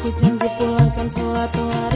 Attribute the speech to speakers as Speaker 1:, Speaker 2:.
Speaker 1: Ku janji pulangkan suatu hari.